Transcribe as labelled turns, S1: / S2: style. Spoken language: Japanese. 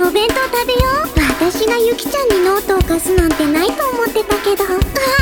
S1: お弁当食べよう。私がゆきちゃんにノートを貸すなんてないと思ってたけど。あ